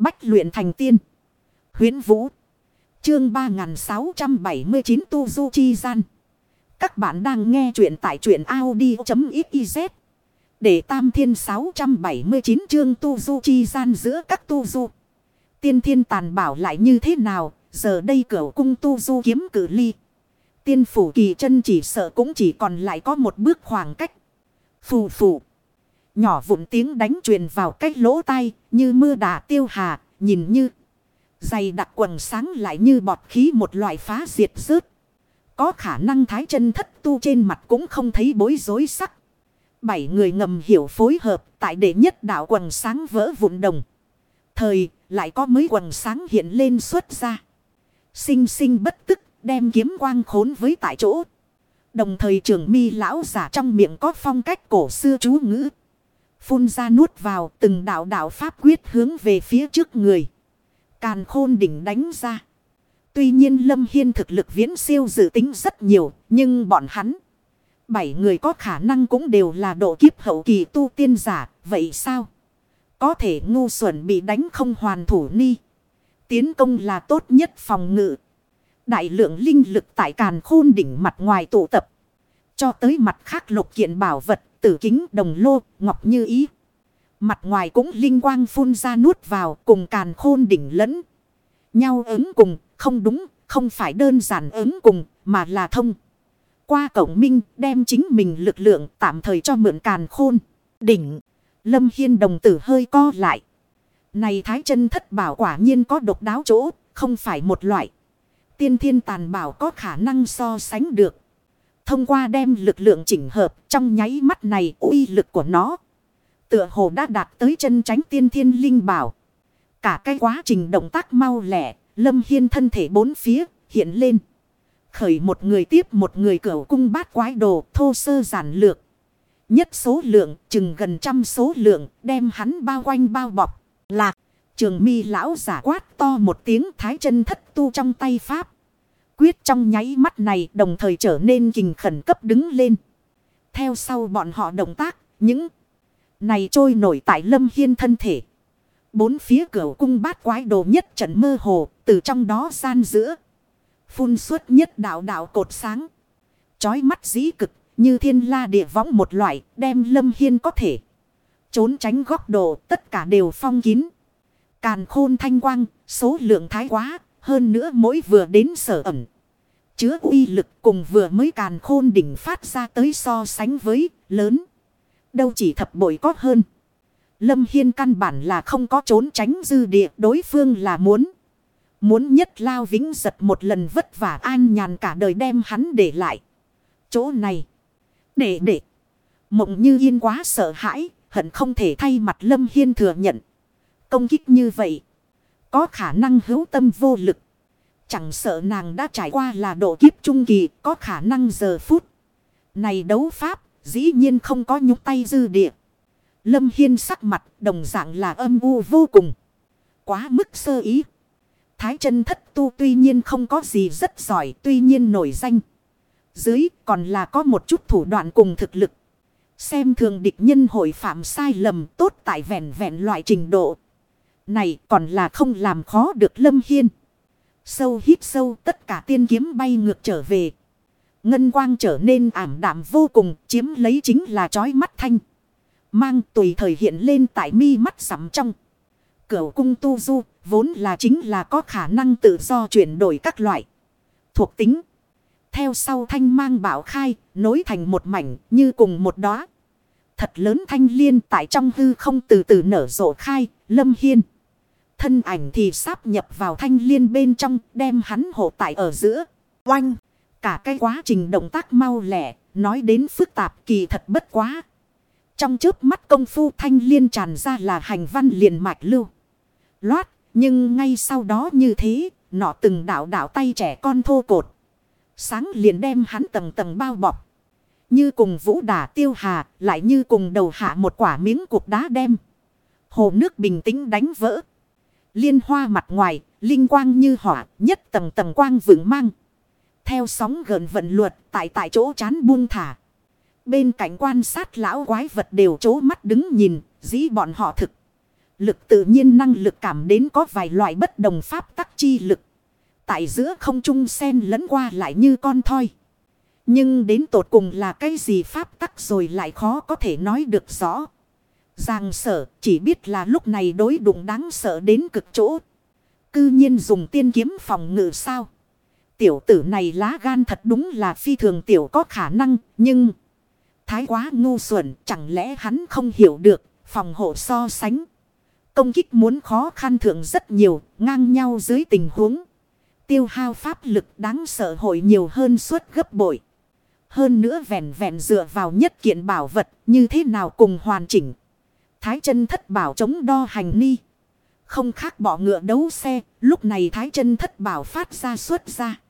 Bách luyện thành tiên. huyễn Vũ. Chương 3679 Tu Du Chi Gian. Các bạn đang nghe truyện tại truyện Audi.xyz. Để tam thiên 679 chương Tu Du Chi Gian giữa các Tu Du. Tiên thiên tàn bảo lại như thế nào, giờ đây cửa cung Tu Du kiếm cử ly. Tiên phủ kỳ chân chỉ sợ cũng chỉ còn lại có một bước khoảng cách. Phù phù. Nhỏ vụn tiếng đánh truyền vào cách lỗ tai như mưa đà tiêu hà, nhìn như dày đặc quần sáng lại như bọt khí một loại phá diệt rớt. Có khả năng thái chân thất tu trên mặt cũng không thấy bối rối sắc. Bảy người ngầm hiểu phối hợp tại đệ nhất đạo quần sáng vỡ vụn đồng. Thời lại có mấy quần sáng hiện lên xuất ra. Sinh sinh bất tức đem kiếm quang khốn với tại chỗ. Đồng thời trưởng mi lão giả trong miệng có phong cách cổ xưa chú ngữ. Phun ra nuốt vào từng đạo đạo pháp quyết hướng về phía trước người. Càn khôn đỉnh đánh ra. Tuy nhiên Lâm Hiên thực lực viễn siêu dự tính rất nhiều. Nhưng bọn hắn. Bảy người có khả năng cũng đều là độ kiếp hậu kỳ tu tiên giả. Vậy sao? Có thể ngu xuẩn bị đánh không hoàn thủ ni. Tiến công là tốt nhất phòng ngự. Đại lượng linh lực tại càn khôn đỉnh mặt ngoài tụ tập. Cho tới mặt khác lục kiện bảo vật, tử kính, đồng lô, ngọc như ý. Mặt ngoài cũng linh quang phun ra nuốt vào cùng càn khôn đỉnh lẫn. Nhau ứng cùng, không đúng, không phải đơn giản ứng cùng, mà là thông. Qua cổng minh đem chính mình lực lượng tạm thời cho mượn càn khôn. Đỉnh, lâm hiên đồng tử hơi co lại. Này thái chân thất bảo quả nhiên có độc đáo chỗ, không phải một loại tiên thiên tàn bảo có khả năng so sánh được. Thông qua đem lực lượng chỉnh hợp trong nháy mắt này uy lực của nó. Tựa hồ đã đạt tới chân tránh tiên thiên linh bảo. Cả cái quá trình động tác mau lẻ, lâm hiên thân thể bốn phía, hiện lên. Khởi một người tiếp một người cửu cung bát quái đồ thô sơ giản lược. Nhất số lượng, chừng gần trăm số lượng, đem hắn bao quanh bao bọc, lạc. Trường mi lão giả quát to một tiếng thái chân thất tu trong tay pháp. Quyết trong nháy mắt này đồng thời trở nên kình khẩn cấp đứng lên. Theo sau bọn họ động tác, những này trôi nổi tại lâm hiên thân thể. Bốn phía cửa cung bát quái đồ nhất trận mơ hồ, từ trong đó gian giữa. Phun suốt nhất đạo đạo cột sáng. Chói mắt dĩ cực, như thiên la địa võng một loại, đem lâm hiên có thể. Trốn tránh góc độ, tất cả đều phong kín. Càn khôn thanh quang, số lượng thái quá, hơn nữa mỗi vừa đến sở ẩm. Chứa uy lực cùng vừa mới càn khôn đỉnh phát ra tới so sánh với lớn. Đâu chỉ thập bội có hơn. Lâm Hiên căn bản là không có trốn tránh dư địa, đối phương là muốn. Muốn nhất lao vĩnh giật một lần vất vả an nhàn cả đời đem hắn để lại. Chỗ này. Để để. Mộng như yên quá sợ hãi. Hận không thể thay mặt Lâm Hiên thừa nhận. Công kích như vậy. Có khả năng hữu tâm vô lực. Chẳng sợ nàng đã trải qua là độ kiếp trung kỳ. Có khả năng giờ phút. Này đấu pháp. Dĩ nhiên không có nhúc tay dư địa. Lâm Hiên sắc mặt đồng dạng là âm u vô cùng. Quá mức sơ ý. Thái chân thất tu tuy nhiên không có gì rất giỏi. Tuy nhiên nổi danh. Dưới còn là có một chút thủ đoạn cùng thực lực. Xem thường địch nhân hội phạm sai lầm, tốt tại vẹn vẹn loại trình độ. Này còn là không làm khó được Lâm Hiên. Sâu hít sâu tất cả tiên kiếm bay ngược trở về. Ngân quang trở nên ảm đạm vô cùng, chiếm lấy chính là trói mắt thanh. Mang tùy thời hiện lên tại mi mắt sắm trong. Cửu cung tu du, vốn là chính là có khả năng tự do chuyển đổi các loại thuộc tính. Theo sau thanh mang bảo khai, nối thành một mảnh, như cùng một đóa Thật lớn thanh liên tại trong hư không từ từ nở rộ khai, lâm hiên. Thân ảnh thì sáp nhập vào thanh liên bên trong đem hắn hộ tại ở giữa. Oanh! Cả cái quá trình động tác mau lẻ, nói đến phức tạp kỳ thật bất quá. Trong chớp mắt công phu thanh liên tràn ra là hành văn liền mạch lưu. Loát, nhưng ngay sau đó như thế, nọ từng đảo đảo tay trẻ con thô cột. Sáng liền đem hắn tầng tầng bao bọc. Như cùng vũ đả tiêu hà, lại như cùng đầu hạ một quả miếng cục đá đem. Hồ nước bình tĩnh đánh vỡ. Liên hoa mặt ngoài, linh quang như hỏa, nhất tầng tầng quang vững mang. Theo sóng gần vận luật, tại tại chỗ chán buông thả. Bên cạnh quan sát lão quái vật đều chố mắt đứng nhìn, dĩ bọn họ thực. Lực tự nhiên năng lực cảm đến có vài loại bất đồng pháp tắc chi lực. Tại giữa không trung sen lẫn qua lại như con thoi. Nhưng đến tột cùng là cái gì pháp tắc rồi lại khó có thể nói được rõ. Giang sở chỉ biết là lúc này đối đụng đáng sợ đến cực chỗ. Cư nhiên dùng tiên kiếm phòng ngự sao. Tiểu tử này lá gan thật đúng là phi thường tiểu có khả năng, nhưng... Thái quá ngu xuẩn, chẳng lẽ hắn không hiểu được, phòng hộ so sánh. Công kích muốn khó khăn thượng rất nhiều, ngang nhau dưới tình huống. Tiêu hao pháp lực đáng sợ hội nhiều hơn suốt gấp bội. Hơn nữa vẹn vẹn dựa vào nhất kiện bảo vật, như thế nào cùng hoàn chỉnh. Thái chân thất bảo chống đo hành ni. Không khác bỏ ngựa đấu xe, lúc này thái chân thất bảo phát ra xuất ra.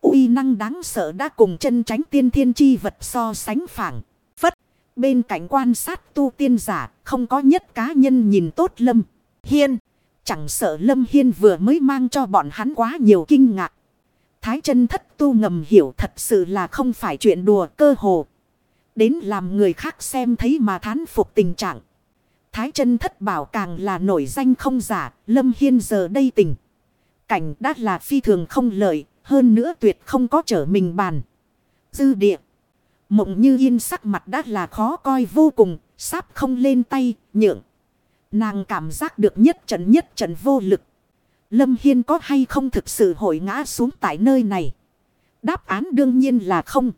uy năng đáng sợ đã cùng chân tránh tiên thiên chi vật so sánh phẳng. Phất, bên cạnh quan sát tu tiên giả, không có nhất cá nhân nhìn tốt Lâm. Hiên, chẳng sợ Lâm Hiên vừa mới mang cho bọn hắn quá nhiều kinh ngạc. Thái chân thất tu ngầm hiểu thật sự là không phải chuyện đùa cơ hồ. Đến làm người khác xem thấy mà thán phục tình trạng. Thái chân thất bảo càng là nổi danh không giả, Lâm Hiên giờ đây tình. Cảnh đã là phi thường không lợi, hơn nữa tuyệt không có trở mình bàn. Dư địa. Mộng như yên sắc mặt đã là khó coi vô cùng, sắp không lên tay, nhượng. Nàng cảm giác được nhất trận nhất trận vô lực. Lâm Hiên có hay không thực sự hội ngã xuống tại nơi này? Đáp án đương nhiên là không.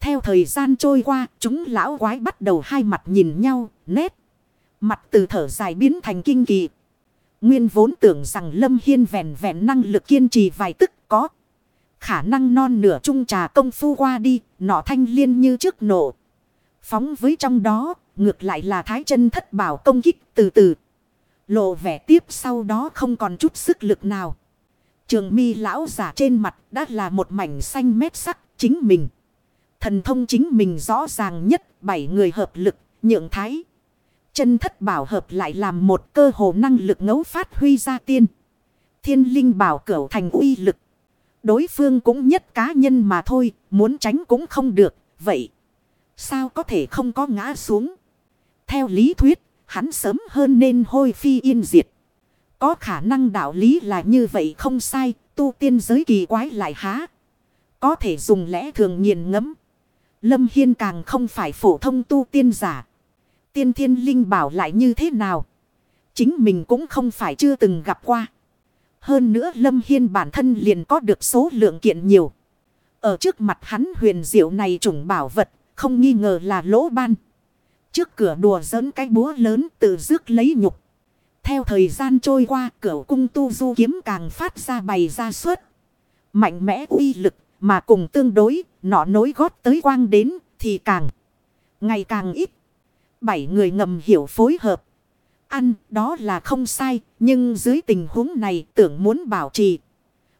Theo thời gian trôi qua, chúng lão quái bắt đầu hai mặt nhìn nhau, nét. Mặt từ thở dài biến thành kinh kỳ. Nguyên vốn tưởng rằng Lâm Hiên vẹn vẹn năng lực kiên trì vài tức có. Khả năng non nửa trung trà công phu qua đi, nọ thanh liên như trước nổ. Phóng với trong đó, ngược lại là thái chân thất bảo công kích từ từ. Lộ vẻ tiếp sau đó không còn chút sức lực nào. Trường mi lão giả trên mặt đã là một mảnh xanh mét sắc chính mình. Thần thông chính mình rõ ràng nhất bảy người hợp lực nhượng thái. Chân thất bảo hợp lại làm một cơ hồ năng lực ngấu phát huy ra tiên. Thiên linh bảo cửu thành uy lực. Đối phương cũng nhất cá nhân mà thôi, muốn tránh cũng không được, vậy. Sao có thể không có ngã xuống? Theo lý thuyết, hắn sớm hơn nên hôi phi yên diệt. Có khả năng đạo lý là như vậy không sai, tu tiên giới kỳ quái lại há. Có thể dùng lẽ thường nghiền ngẫm Lâm Hiên càng không phải phổ thông tu tiên giả. Tiên thiên linh bảo lại như thế nào? Chính mình cũng không phải chưa từng gặp qua. Hơn nữa Lâm Hiên bản thân liền có được số lượng kiện nhiều. Ở trước mặt hắn huyền diệu này trùng bảo vật, không nghi ngờ là lỗ ban. Trước cửa đùa giỡn cái búa lớn tự rước lấy nhục. Theo thời gian trôi qua cửa cung tu du kiếm càng phát ra bày ra suốt. Mạnh mẽ uy lực mà cùng tương đối nọ nối gót tới quang đến thì càng ngày càng ít. Bảy người ngầm hiểu phối hợp. Ăn đó là không sai nhưng dưới tình huống này tưởng muốn bảo trì.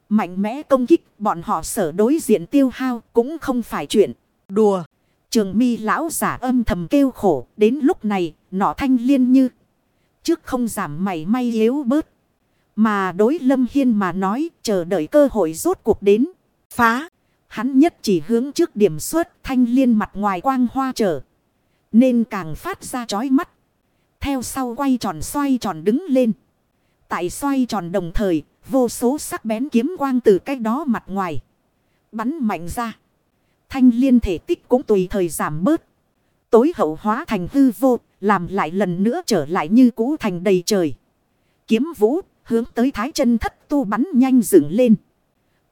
Mạnh mẽ công kích bọn họ sở đối diện tiêu hao cũng không phải chuyện đùa. Trường mi lão giả âm thầm kêu khổ. Đến lúc này, nọ thanh liên như. Trước không giảm mảy may yếu bớt. Mà đối lâm hiên mà nói, chờ đợi cơ hội rốt cuộc đến. Phá. Hắn nhất chỉ hướng trước điểm xuất thanh liên mặt ngoài quang hoa trở. Nên càng phát ra chói mắt. Theo sau quay tròn xoay tròn đứng lên. Tại xoay tròn đồng thời, vô số sắc bén kiếm quang từ cái đó mặt ngoài. Bắn mạnh ra. Thanh liên thể tích cũng tùy thời giảm bớt. Tối hậu hóa thành hư vô, làm lại lần nữa trở lại như cũ thành đầy trời. Kiếm vũ, hướng tới thái chân thất tu bắn nhanh dựng lên.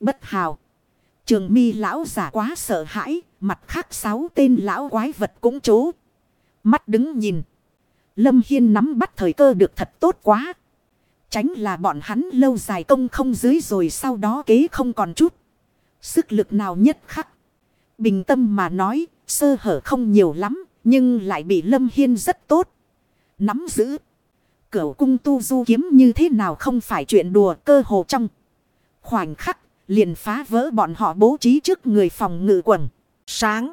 Bất hào. Trường mi lão giả quá sợ hãi, mặt khác sáu tên lão quái vật cũng chố. Mắt đứng nhìn. Lâm Hiên nắm bắt thời cơ được thật tốt quá. Tránh là bọn hắn lâu dài công không dưới rồi sau đó kế không còn chút. Sức lực nào nhất khắc. Bình tâm mà nói, sơ hở không nhiều lắm, nhưng lại bị Lâm Hiên rất tốt. Nắm giữ. Cửu cung tu du kiếm như thế nào không phải chuyện đùa cơ hồ trong. Khoảnh khắc, liền phá vỡ bọn họ bố trí trước người phòng ngự quần. Sáng,